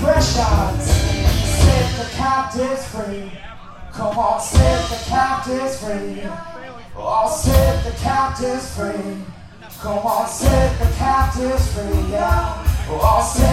fresh pressures. Set the captives free. Come on, set the captives free. Oh, set the captives free. Come on, set the captives free. Yeah. Oh, set